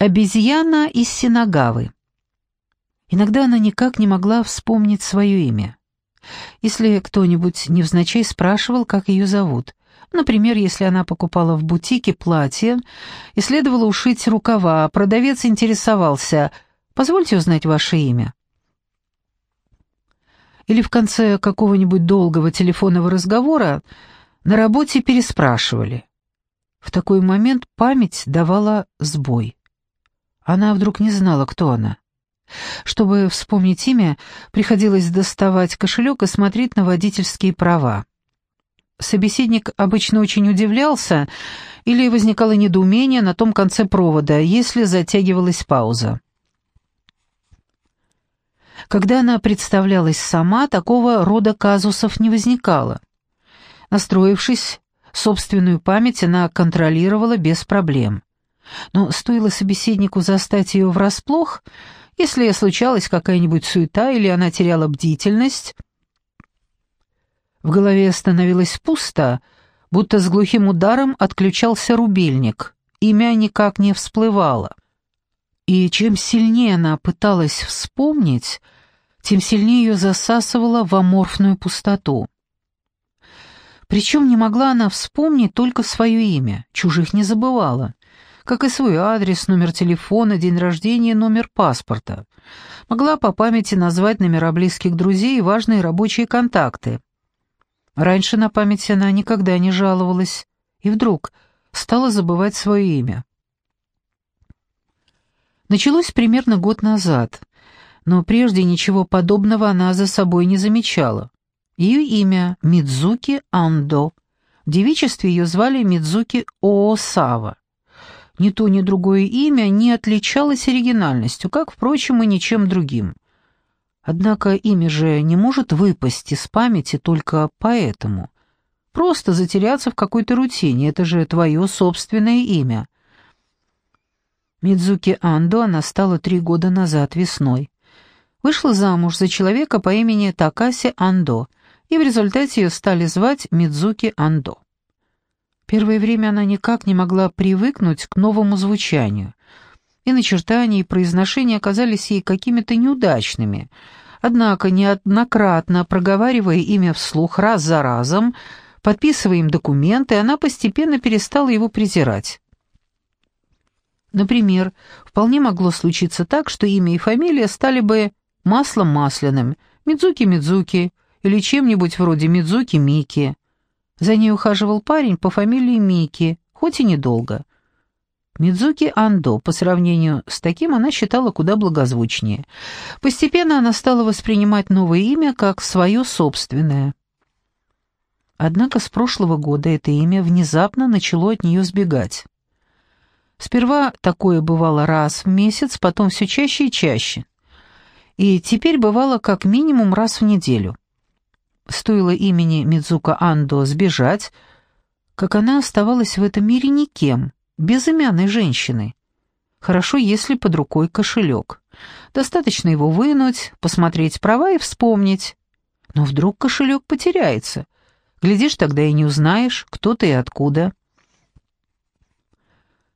Обезьяна из Синагавы. Иногда она никак не могла вспомнить свое имя. Если кто-нибудь невзначай спрашивал, как ее зовут, например, если она покупала в бутике платье и следовало ушить рукава, а продавец интересовался «Позвольте узнать ваше имя». Или в конце какого-нибудь долгого телефонного разговора на работе переспрашивали. В такой момент память давала сбой. Она вдруг не знала, кто она. Чтобы вспомнить имя, приходилось доставать кошелек и смотреть на водительские права. Собеседник обычно очень удивлялся или возникало недоумение на том конце провода, если затягивалась пауза. Когда она представлялась сама, такого рода казусов не возникало. Настроившись, собственную память она контролировала без проблем. Но стоило собеседнику застать ее врасплох, если случалась какая-нибудь суета или она теряла бдительность, в голове становилось пусто, будто с глухим ударом отключался рубильник, имя никак не всплывало. И чем сильнее она пыталась вспомнить, тем сильнее ее засасывало в аморфную пустоту. Причем не могла она вспомнить только свое имя, чужих не забывала как и свой адрес, номер телефона, день рождения, номер паспорта. Могла по памяти назвать номера близких друзей и важные рабочие контакты. Раньше на памяти она никогда не жаловалась, и вдруг стала забывать свое имя. Началось примерно год назад, но прежде ничего подобного она за собой не замечала. Ее имя — Мидзуки Андо. В девичестве ее звали Мидзуки Оосава. Ни то, ни другое имя не отличалось оригинальностью, как, впрочем, и ничем другим. Однако имя же не может выпасть из памяти только поэтому. Просто затеряться в какой-то рутине, это же твое собственное имя. Мидзуки Андо она стала три года назад весной. Вышла замуж за человека по имени Такаси Андо, и в результате ее стали звать Мидзуки Андо. Первое время она никак не могла привыкнуть к новому звучанию. И начертания, и произношения оказались ей какими-то неудачными. Однако, неоднократно проговаривая имя вслух раз за разом, подписывая им документы, она постепенно перестала его презирать. Например, вполне могло случиться так, что имя и фамилия стали бы маслом масляным, Мидзуки-Мидзуки или чем-нибудь вроде Мидзуки-Мики. За ней ухаживал парень по фамилии Мики, хоть и недолго. Мидзуки Андо, по сравнению с таким, она считала куда благозвучнее. Постепенно она стала воспринимать новое имя как свое собственное. Однако с прошлого года это имя внезапно начало от нее сбегать. Сперва такое бывало раз в месяц, потом все чаще и чаще. И теперь бывало как минимум раз в неделю. Стоило имени Мидзука Андо сбежать, как она оставалась в этом мире никем, безымянной женщиной. Хорошо, если под рукой кошелек. Достаточно его вынуть, посмотреть права и вспомнить. Но вдруг кошелек потеряется. Глядишь, тогда и не узнаешь, кто ты и откуда.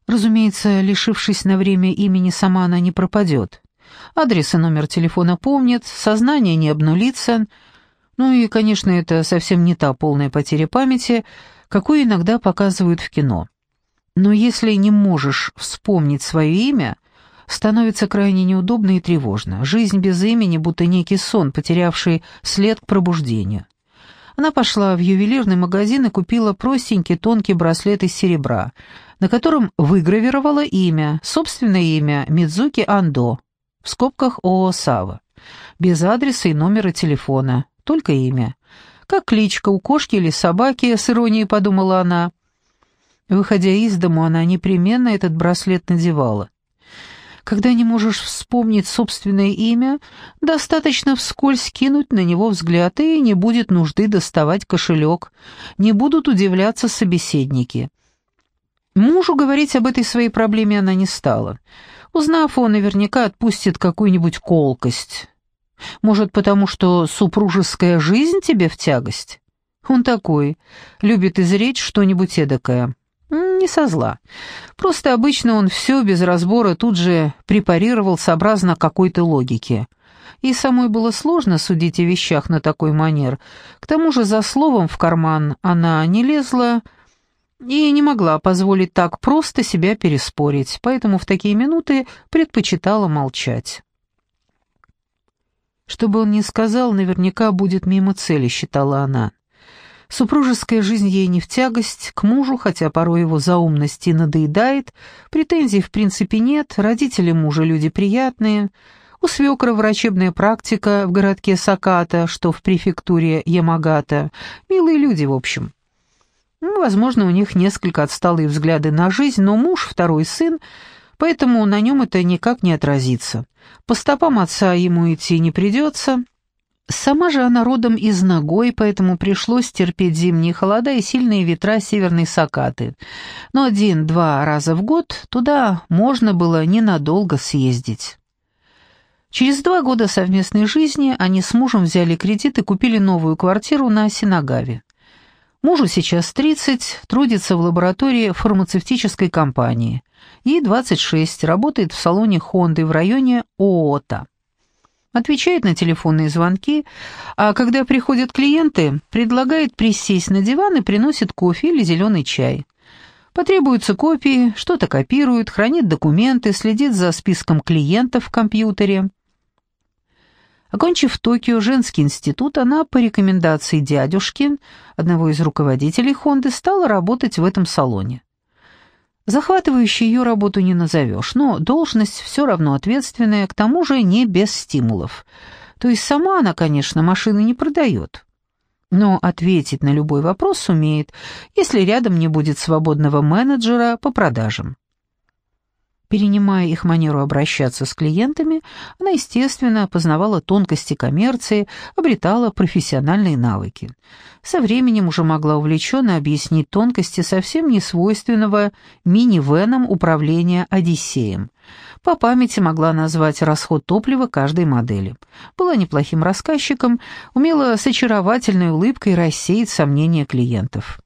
Разумеется, лишившись на время имени, сама она не пропадет. Адрес и номер телефона помнит, сознание не обнулится — ну и, конечно, это совсем не та полная потеря памяти, какую иногда показывают в кино. Но если не можешь вспомнить свое имя, становится крайне неудобно и тревожно. Жизнь без имени, будто некий сон, потерявший след к пробуждению. Она пошла в ювелирный магазин и купила простенький тонкий браслет из серебра, на котором выгравировала имя, собственное имя Мидзуки Андо, в скобках Оосава, без адреса и номера телефона, только имя. Как кличка у кошки или собаки, с иронией подумала она. Выходя из дому, она непременно этот браслет надевала. Когда не можешь вспомнить собственное имя, достаточно вскользь кинуть на него взгляд, и не будет нужды доставать кошелек, не будут удивляться собеседники. Мужу говорить об этой своей проблеме она не стала. Узнав, он наверняка отпустит какую-нибудь колкость. Может, потому что супружеская жизнь тебе в тягость? Он такой, любит изречь что-нибудь эдакое. Не со зла. Просто обычно он все без разбора тут же препарировал сообразно какой-то логике. И самой было сложно судить о вещах на такой манер. К тому же за словом в карман она не лезла и не могла позволить так просто себя переспорить, поэтому в такие минуты предпочитала молчать. Что бы он ни сказал, наверняка будет мимо цели, считала она. Супружеская жизнь ей не в тягость, к мужу, хотя порой его заумности надоедает, претензий в принципе нет, родители мужа люди приятные, у свекра врачебная практика в городке Саката, что в префектуре Ямагата, милые люди в общем. Ну, возможно, у них несколько отсталые взгляды на жизнь, но муж, второй сын, поэтому на нем это никак не отразится. По стопам отца ему идти не придется, Сама же она родом из Ногой, поэтому пришлось терпеть зимние холода и сильные ветра северной Сакаты. Но один-два раза в год туда можно было ненадолго съездить. Через два года совместной жизни они с мужем взяли кредит и купили новую квартиру на Синагаве. Мужу сейчас 30, трудится в лаборатории фармацевтической компании. Ей 26, работает в салоне Хонды в районе Оота отвечает на телефонные звонки, а когда приходят клиенты, предлагает присесть на диван и приносит кофе или зеленый чай. Потребуются копии, что-то копирует, хранит документы, следит за списком клиентов в компьютере. Окончив в Токио женский институт, она по рекомендации дядюшки, одного из руководителей Хонды, стала работать в этом салоне. Захватывающей ее работу не назовешь, но должность все равно ответственная, к тому же не без стимулов. То есть сама она, конечно, машины не продает. Но ответить на любой вопрос сумеет, если рядом не будет свободного менеджера по продажам. Перенимая их манеру обращаться с клиентами, она, естественно, познавала тонкости коммерции, обретала профессиональные навыки. Со временем уже могла увлеченно объяснить тонкости совсем несвойственного мини-веном управления «Одиссеем». По памяти могла назвать расход топлива каждой модели. Была неплохим рассказчиком, умела с очаровательной улыбкой рассеять сомнения клиентов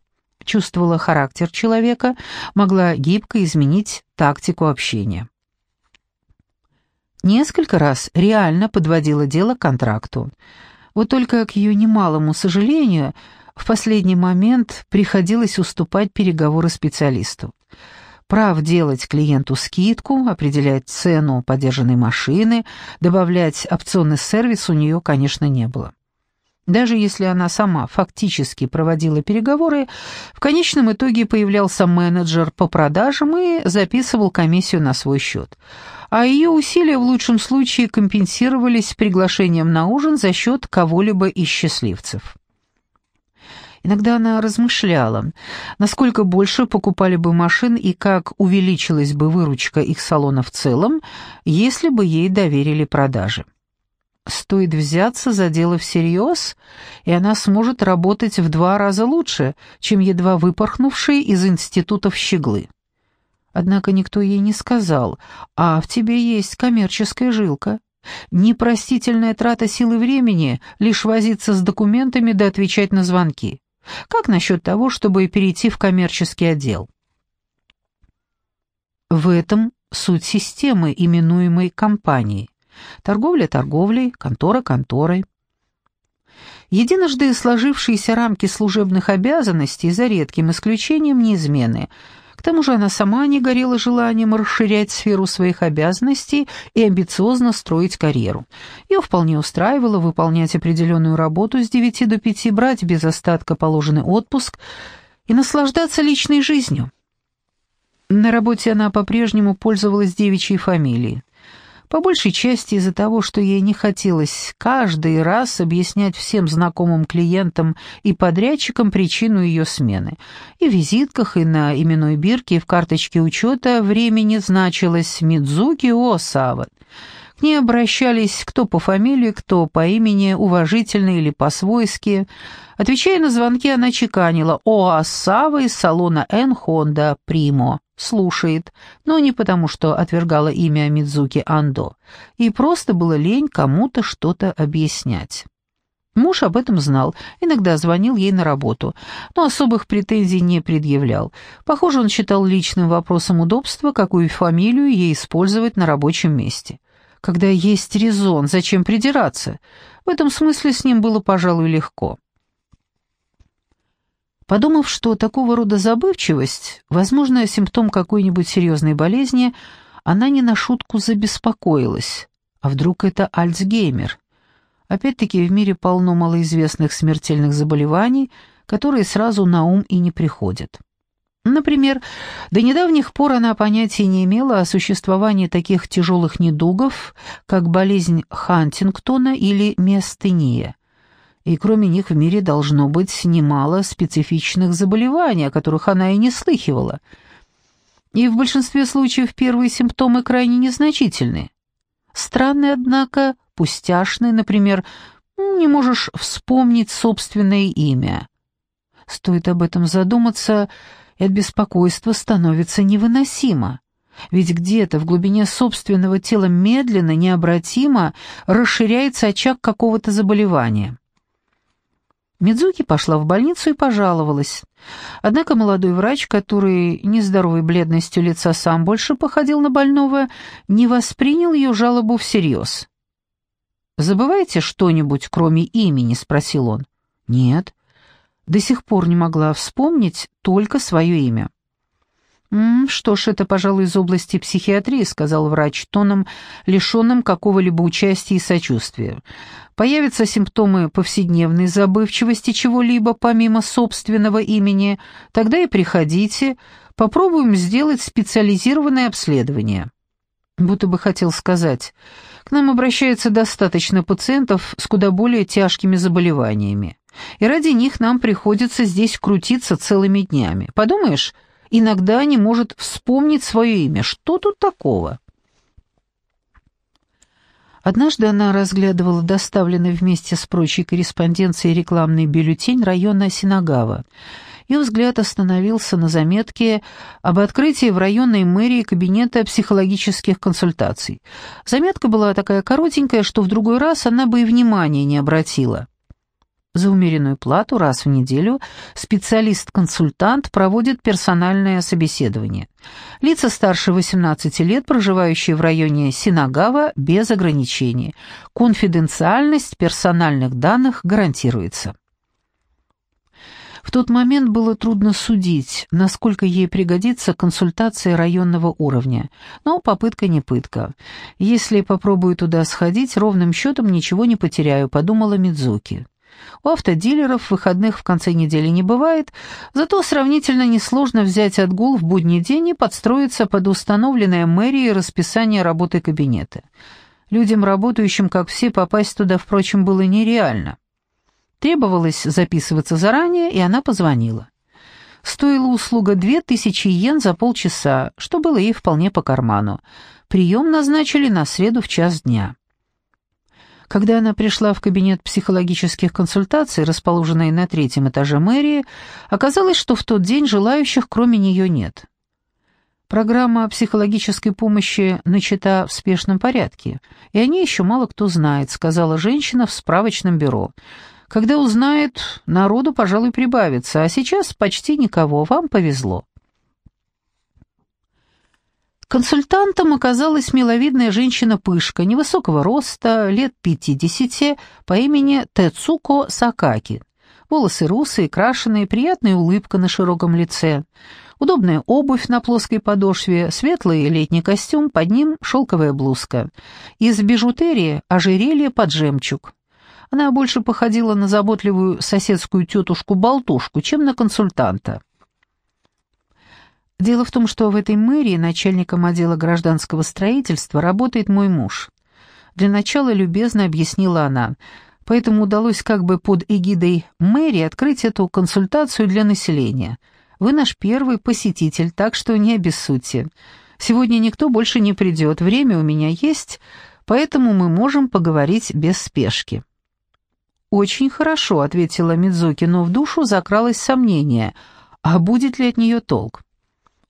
чувствовала характер человека, могла гибко изменить тактику общения. Несколько раз реально подводила дело к контракту. Вот только к ее немалому сожалению, в последний момент приходилось уступать переговоры специалисту. Прав делать клиенту скидку, определять цену подержанной машины, добавлять опционный сервис у нее, конечно, не было. Даже если она сама фактически проводила переговоры, в конечном итоге появлялся менеджер по продажам и записывал комиссию на свой счет. А ее усилия в лучшем случае компенсировались приглашением на ужин за счет кого-либо из счастливцев. Иногда она размышляла, насколько больше покупали бы машин и как увеличилась бы выручка их салона в целом, если бы ей доверили продажи. Стоит взяться за дело всерьез, и она сможет работать в два раза лучше, чем едва выпорхнувшие из институтов щеглы. Однако никто ей не сказал, а в тебе есть коммерческая жилка. Непростительная трата силы времени лишь возиться с документами да отвечать на звонки. Как насчет того, чтобы перейти в коммерческий отдел? В этом суть системы, именуемой компанией. Торговля торговлей, контора конторой. Единожды сложившиеся рамки служебных обязанностей, за редким исключением, неизменны. К тому же она сама не горела желанием расширять сферу своих обязанностей и амбициозно строить карьеру. Ее вполне устраивало выполнять определенную работу с 9 до 5, брать без остатка положенный отпуск и наслаждаться личной жизнью. На работе она по-прежнему пользовалась девичьей фамилией по большей части из-за того, что ей не хотелось каждый раз объяснять всем знакомым клиентам и подрядчикам причину ее смены. И в визитках, и на именной бирке, и в карточке учета времени значилось «Мидзуки Осава». К ней обращались кто по фамилии, кто по имени, уважительно или по-свойски. Отвечая на звонки, она чеканила «О, из салона Эн Хонда Примо» слушает, но не потому, что отвергала имя Мидзуки Андо, и просто было лень кому-то что-то объяснять. Муж об этом знал, иногда звонил ей на работу, но особых претензий не предъявлял. Похоже, он считал личным вопросом удобства, какую фамилию ей использовать на рабочем месте. Когда есть резон, зачем придираться? В этом смысле с ним было, пожалуй, легко. Подумав, что такого рода забывчивость, возможно, симптом какой-нибудь серьезной болезни, она не на шутку забеспокоилась. А вдруг это Альцгеймер? Опять-таки в мире полно малоизвестных смертельных заболеваний, которые сразу на ум и не приходят. Например, до недавних пор она понятия не имела о существовании таких тяжелых недугов, как болезнь Хантингтона или миостения. И кроме них в мире должно быть немало специфичных заболеваний, о которых она и не слыхивала. И в большинстве случаев первые симптомы крайне незначительны. Странный, однако, пустяшный, например, не можешь вспомнить собственное имя. Стоит об этом задуматься, и от беспокойства становится невыносимо. Ведь где-то в глубине собственного тела медленно, необратимо расширяется очаг какого-то заболевания. Мидзуки пошла в больницу и пожаловалась. Однако молодой врач, который нездоровой бледностью лица сам больше походил на больного, не воспринял ее жалобу всерьез. «Забываете что-нибудь, кроме имени?» — спросил он. «Нет». До сих пор не могла вспомнить только свое имя. «М -м, «Что ж, это, пожалуй, из области психиатрии», — сказал врач тоном, лишенным какого-либо участия и сочувствия. «Появятся симптомы повседневной забывчивости чего-либо помимо собственного имени, тогда и приходите, попробуем сделать специализированное обследование». Будто бы хотел сказать, к нам обращается достаточно пациентов с куда более тяжкими заболеваниями, и ради них нам приходится здесь крутиться целыми днями. Подумаешь, иногда не может вспомнить свое имя. Что тут такого? Однажды она разглядывала доставленный вместе с прочей корреспонденцией рекламный бюллетень района Синагава. Ее взгляд остановился на заметке об открытии в районной мэрии кабинета психологических консультаций. Заметка была такая коротенькая, что в другой раз она бы и внимания не обратила. За умеренную плату раз в неделю специалист-консультант проводит персональное собеседование. Лица старше 18 лет, проживающие в районе Синагава, без ограничений. Конфиденциальность персональных данных гарантируется. В тот момент было трудно судить, насколько ей пригодится консультация районного уровня, но попытка не пытка. Если попробую туда сходить, ровным счетом ничего не потеряю, подумала Мидзуки. У автодилеров выходных в конце недели не бывает, зато сравнительно несложно взять отгул в будний день и подстроиться под установленное мэрией расписание работы кабинета. Людям, работающим, как все, попасть туда, впрочем, было нереально. Требовалось записываться заранее, и она позвонила. Стоила услуга две тысячи йен за полчаса, что было ей вполне по карману. Прием назначили на среду в час дня. Когда она пришла в кабинет психологических консультаций, расположенный на третьем этаже мэрии, оказалось, что в тот день желающих кроме нее нет. Программа психологической помощи начата в спешном порядке, и о ней еще мало кто знает, сказала женщина в справочном бюро. Когда узнает, народу, пожалуй, прибавится, а сейчас почти никого, вам повезло. Консультантом оказалась миловидная женщина-пышка, невысокого роста, лет пятидесяти, по имени Тецуко Сакаки. Волосы русые, крашеные, приятная улыбка на широком лице. Удобная обувь на плоской подошве, светлый летний костюм, под ним шелковая блузка. Из бижутерии ожерелье под жемчуг. Она больше походила на заботливую соседскую тетушку-болтушку, чем на консультанта. Дело в том, что в этой мэрии начальником отдела гражданского строительства работает мой муж. Для начала любезно объяснила она, поэтому удалось как бы под эгидой мэрии открыть эту консультацию для населения. Вы наш первый посетитель, так что не обессудьте. Сегодня никто больше не придет, время у меня есть, поэтому мы можем поговорить без спешки». «Очень хорошо», — ответила Мидзуки, но в душу закралось сомнение, а будет ли от нее толк?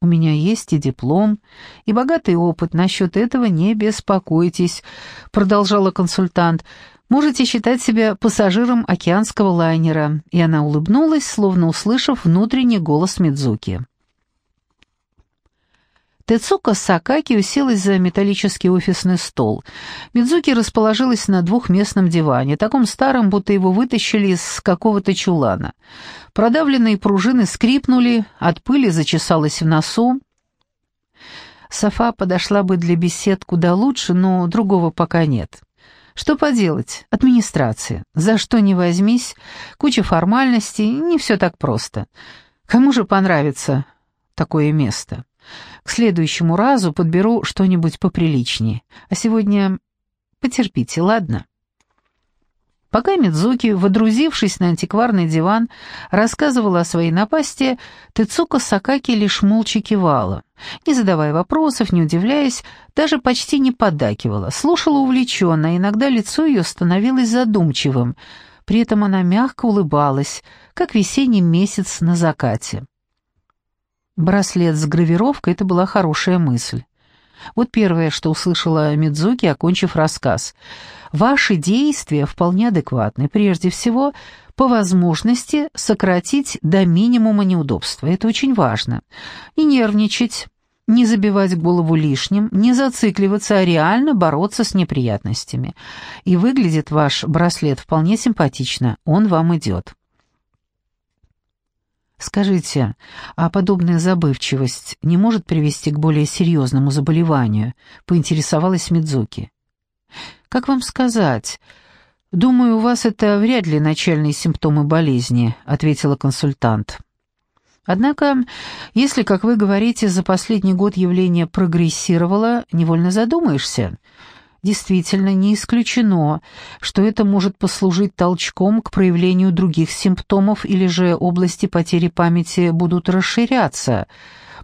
У меня есть и диплом, и богатый опыт, насчет этого не беспокойтесь», — продолжала консультант. Можете считать себя пассажиром океанского лайнера». И она улыбнулась, словно услышав внутренний голос Мидзуки. Тецука Сакаки уселась за металлический офисный стол. Мидзуки расположилась на двухместном диване, таком старом, будто его вытащили из какого-то чулана. Продавленные пружины скрипнули, от пыли зачесалась в носу. Софа подошла бы для бесед куда лучше, но другого пока нет. Что поделать? Администрация. За что не возьмись, куча формальностей, не все так просто. Кому же понравится такое место? К следующему разу подберу что-нибудь поприличнее. А сегодня потерпите, ладно?» Пока Мидзуки, водрузившись на антикварный диван, рассказывала о своей напасти, Тецука Сакаки лишь молча кивала, не задавая вопросов, не удивляясь, даже почти не поддакивала, слушала увлеченно, иногда лицо ее становилось задумчивым, при этом она мягко улыбалась, как весенний месяц на закате. Браслет с гравировкой — это была хорошая мысль. Вот первое, что услышала Мидзуки, окончив рассказ. «Ваши действия вполне адекватны. Прежде всего, по возможности сократить до минимума неудобства. Это очень важно. Не нервничать, не забивать голову лишним, не зацикливаться, а реально бороться с неприятностями. И выглядит ваш браслет вполне симпатично. Он вам идет». Скажите, а подобная забывчивость не может привести к более серьезному заболеванию? Поинтересовалась Мидзуки. Как вам сказать? Думаю, у вас это вряд ли начальные симптомы болезни, ответила консультант. Однако, если, как вы говорите, за последний год явление прогрессировало, невольно задумаешься – Действительно, не исключено, что это может послужить толчком к проявлению других симптомов или же области потери памяти будут расширяться.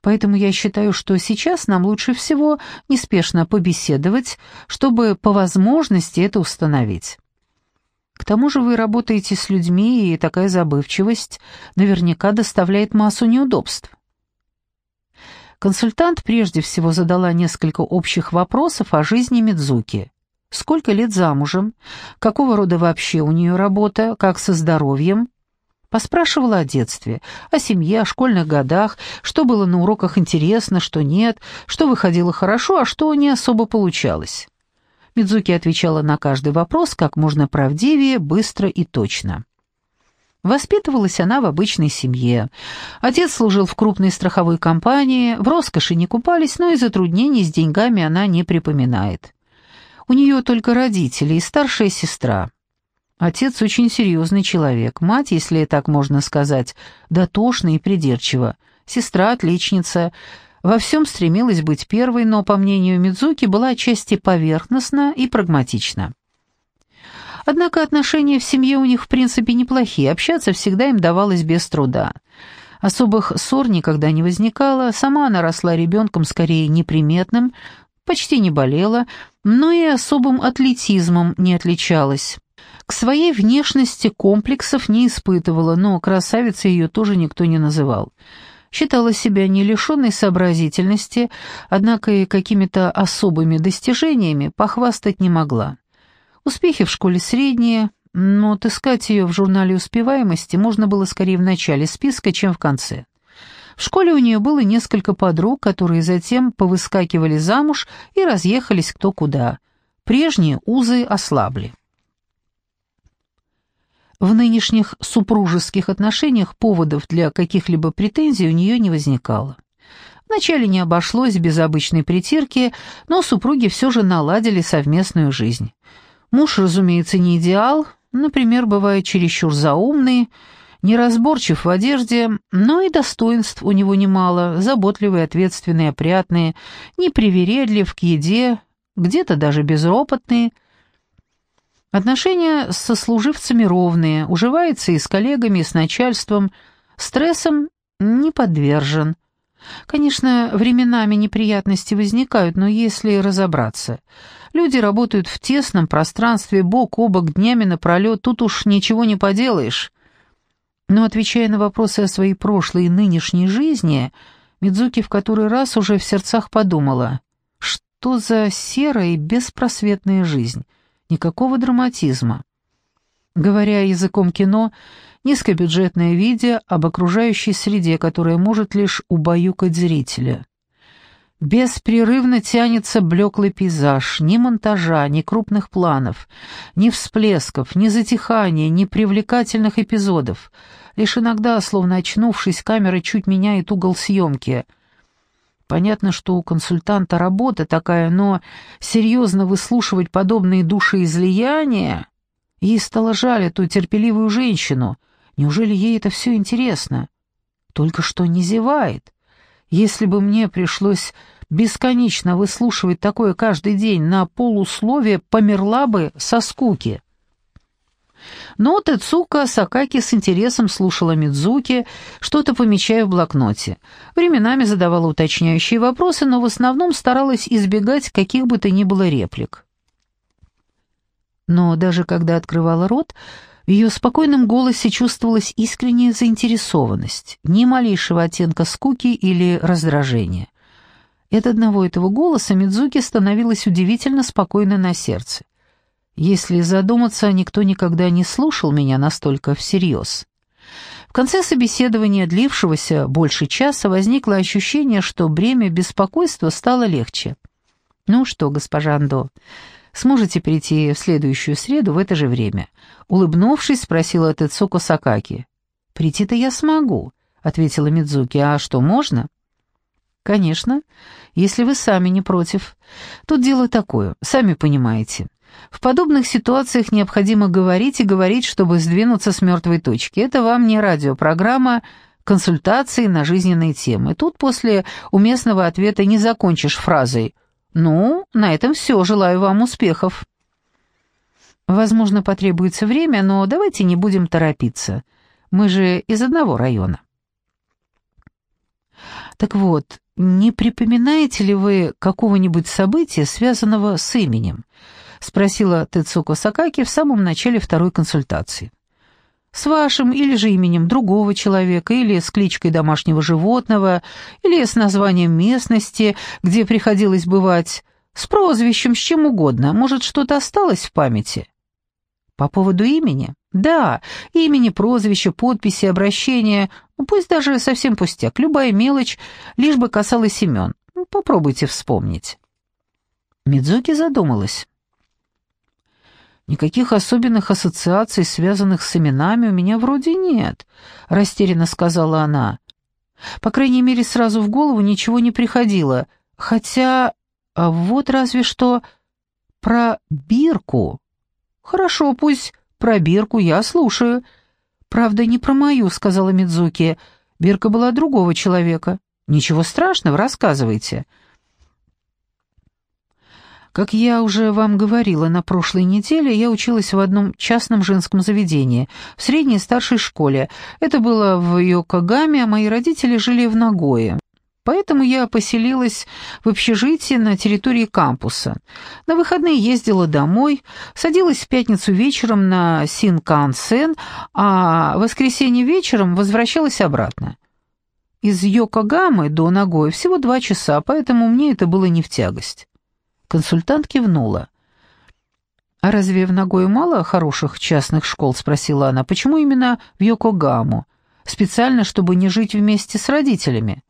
Поэтому я считаю, что сейчас нам лучше всего неспешно побеседовать, чтобы по возможности это установить. К тому же вы работаете с людьми, и такая забывчивость наверняка доставляет массу неудобств. Консультант прежде всего задала несколько общих вопросов о жизни Мидзуки. Сколько лет замужем? Какого рода вообще у нее работа? Как со здоровьем? Поспрашивала о детстве, о семье, о школьных годах, что было на уроках интересно, что нет, что выходило хорошо, а что не особо получалось. Мидзуки отвечала на каждый вопрос как можно правдивее, быстро и точно. Воспитывалась она в обычной семье. Отец служил в крупной страховой компании, в роскоши не купались, но и затруднений с деньгами она не припоминает. У нее только родители и старшая сестра. Отец очень серьезный человек, мать, если так можно сказать, дотошна и придирчива. Сестра отличница, во всем стремилась быть первой, но, по мнению Мидзуки, была отчасти поверхностна и прагматична. Однако отношения в семье у них в принципе неплохие, общаться всегда им давалось без труда. Особых ссор никогда не возникало, сама она росла ребенком скорее неприметным, почти не болела, но и особым атлетизмом не отличалась. К своей внешности комплексов не испытывала, но красавицей ее тоже никто не называл. Считала себя не лишенной сообразительности, однако и какими-то особыми достижениями похвастать не могла. Успехи в школе средние, но отыскать ее в журнале успеваемости можно было скорее в начале списка, чем в конце. В школе у нее было несколько подруг, которые затем повыскакивали замуж и разъехались кто куда. Прежние узы ослабли. В нынешних супружеских отношениях поводов для каких-либо претензий у нее не возникало. Вначале не обошлось без обычной притирки, но супруги все же наладили совместную жизнь. Муж, разумеется, не идеал, например, бывает чересчур заумный, неразборчив в одежде, но и достоинств у него немало, заботливый, ответственный, опрятный, непривередлив к еде, где-то даже безропотный. Отношения со служивцами ровные, уживается и с коллегами, и с начальством, стрессом не подвержен. Конечно, временами неприятности возникают, но если разобраться – Люди работают в тесном пространстве, бок о бок, днями напролет, тут уж ничего не поделаешь. Но отвечая на вопросы о своей прошлой и нынешней жизни, Мидзуки в который раз уже в сердцах подумала, что за серая и беспросветная жизнь. Никакого драматизма. Говоря языком кино, низкобюджетное видео об окружающей среде, которая может лишь убаюкать зрителя. Беспрерывно тянется блеклый пейзаж, ни монтажа, ни крупных планов, ни всплесков, ни затихания, ни привлекательных эпизодов. Лишь иногда, словно очнувшись, камера чуть меняет угол съемки. Понятно, что у консультанта работа такая, но серьезно выслушивать подобные душеизлияния... Ей стало жаль эту терпеливую женщину. Неужели ей это все интересно? Только что не зевает. Если бы мне пришлось бесконечно выслушивать такое каждый день на полусловие, померла бы со скуки. Но Тецука Сакаки с интересом слушала Мидзуки, что-то помечая в блокноте. Временами задавала уточняющие вопросы, но в основном старалась избегать каких бы то ни было реплик. Но даже когда открывала рот, в ее спокойном голосе чувствовалась искренняя заинтересованность, ни малейшего оттенка скуки или раздражения. От одного этого голоса Мидзуки становилась удивительно спокойно на сердце. Если задуматься, никто никогда не слушал меня настолько всерьез. В конце собеседования, длившегося больше часа, возникло ощущение, что бремя беспокойства стало легче. «Ну что, госпожа Андо, сможете прийти в следующую среду в это же время?» Улыбнувшись, спросила Тецуко Сакаки. «Прийти-то я смогу», — ответила Мидзуки. «А что, можно?» «Конечно, если вы сами не против. Тут дело такое, сами понимаете. В подобных ситуациях необходимо говорить и говорить, чтобы сдвинуться с мертвой точки. Это вам не радиопрограмма, консультации на жизненные темы. Тут после уместного ответа не закончишь фразой «Ну, на этом все, желаю вам успехов». Возможно, потребуется время, но давайте не будем торопиться. Мы же из одного района. Так вот, не припоминаете ли вы какого-нибудь события, связанного с именем? Спросила Тецуко Сакаки в самом начале второй консультации. С вашим или же именем другого человека, или с кличкой домашнего животного, или с названием местности, где приходилось бывать, с прозвищем, с чем угодно. Может, что-то осталось в памяти? По поводу имени? Да, имени, прозвища, подписи, обращения, ну, пусть даже совсем пустяк, любая мелочь, лишь бы касалась имен. Ну, попробуйте вспомнить. Мидзуки задумалась. «Никаких особенных ассоциаций, связанных с именами, у меня вроде нет», — растерянно сказала она. «По крайней мере, сразу в голову ничего не приходило. Хотя... А вот разве что про бирку. Хорошо, пусть про бирку я слушаю. Правда, не про мою, сказала Мидзуки. Бирка была другого человека. Ничего страшного, рассказывайте. Как я уже вам говорила на прошлой неделе, я училась в одном частном женском заведении, в средней старшей школе. Это было в Йокогаме, а мои родители жили в Нагое. Поэтому я поселилась в общежитии на территории кампуса. На выходные ездила домой, садилась в пятницу вечером на Синкансен, а в воскресенье вечером возвращалась обратно. Из Йокогамы до Нагои всего два часа, поэтому мне это было не в тягость. Консультант кивнула. «А разве в Нагое мало хороших частных школ?» — спросила она. «Почему именно в Йокогаму? Специально, чтобы не жить вместе с родителями?»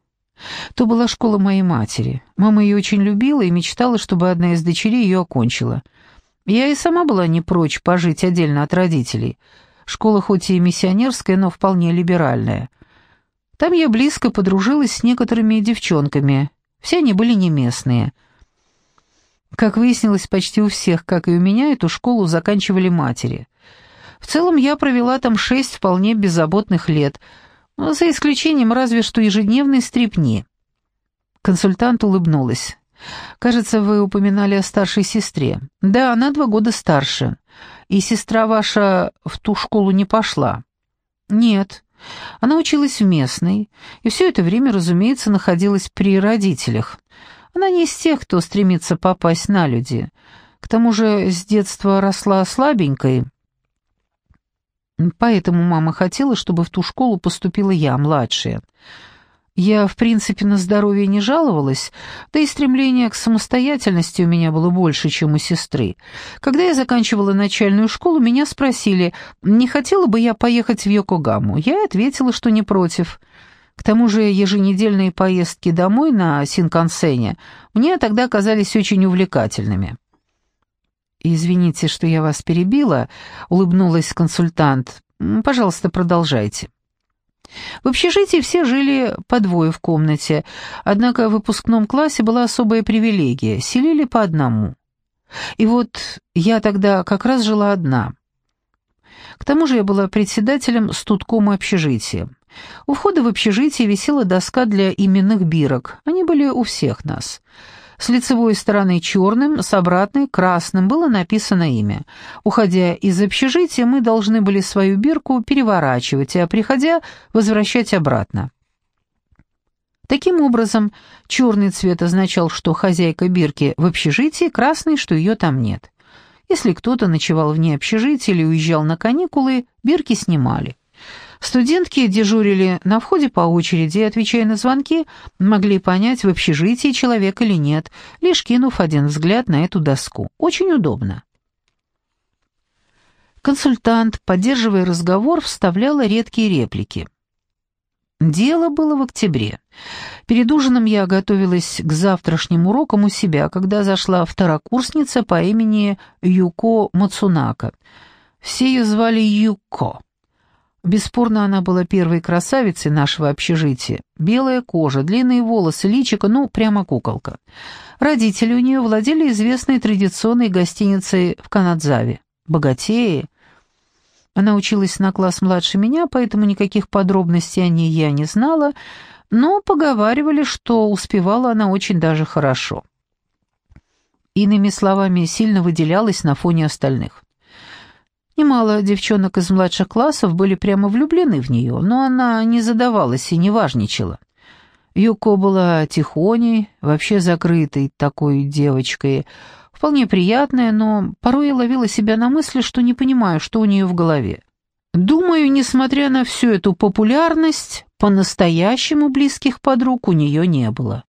То была школа моей матери. Мама ее очень любила и мечтала, чтобы одна из дочерей ее окончила. Я и сама была не прочь пожить отдельно от родителей. Школа хоть и миссионерская, но вполне либеральная. Там я близко подружилась с некоторыми девчонками. Все они были не местные. Как выяснилось, почти у всех, как и у меня, эту школу заканчивали матери. В целом я провела там шесть вполне беззаботных лет — за исключением разве что ежедневной стрипни. Консультант улыбнулась. «Кажется, вы упоминали о старшей сестре. Да, она два года старше. И сестра ваша в ту школу не пошла?» «Нет. Она училась в местной, и все это время, разумеется, находилась при родителях. Она не из тех, кто стремится попасть на люди. К тому же с детства росла слабенькой, Поэтому мама хотела, чтобы в ту школу поступила я, младшая. Я, в принципе, на здоровье не жаловалась, да и стремление к самостоятельности у меня было больше, чем у сестры. Когда я заканчивала начальную школу, меня спросили, не хотела бы я поехать в Йокогаму. Я ответила, что не против. К тому же еженедельные поездки домой на Синкансене мне тогда казались очень увлекательными. «Извините, что я вас перебила», — улыбнулась консультант. «Пожалуйста, продолжайте». В общежитии все жили по двое в комнате, однако в выпускном классе была особая привилегия — селили по одному. И вот я тогда как раз жила одна. К тому же я была председателем студкома общежития. У входа в общежитие висела доска для именных бирок, они были у всех нас — с лицевой стороны черным, с обратной красным было написано имя. Уходя из общежития, мы должны были свою бирку переворачивать, а приходя, возвращать обратно. Таким образом, черный цвет означал, что хозяйка бирки в общежитии, красный, что ее там нет. Если кто-то ночевал вне общежития или уезжал на каникулы, бирки снимали. Студентки дежурили на входе по очереди отвечая на звонки, могли понять, в общежитии человек или нет, лишь кинув один взгляд на эту доску. Очень удобно. Консультант, поддерживая разговор, вставляла редкие реплики. Дело было в октябре. Перед ужином я готовилась к завтрашним урокам у себя, когда зашла второкурсница по имени Юко Мацунака. Все ее звали Юко. Бесспорно, она была первой красавицей нашего общежития. Белая кожа, длинные волосы, личико, ну, прямо куколка. Родители у нее владели известной традиционной гостиницей в Канадзаве. Богатеи. Она училась на класс младше меня, поэтому никаких подробностей о ней я не знала, но поговаривали, что успевала она очень даже хорошо. Иными словами, сильно выделялась на фоне остальных. Немало девчонок из младших классов были прямо влюблены в нее, но она не задавалась и не важничала. Юко была тихоней, вообще закрытой такой девочкой, вполне приятная, но порой я ловила себя на мысли, что не понимаю, что у нее в голове. Думаю, несмотря на всю эту популярность, по-настоящему близких подруг у нее не было.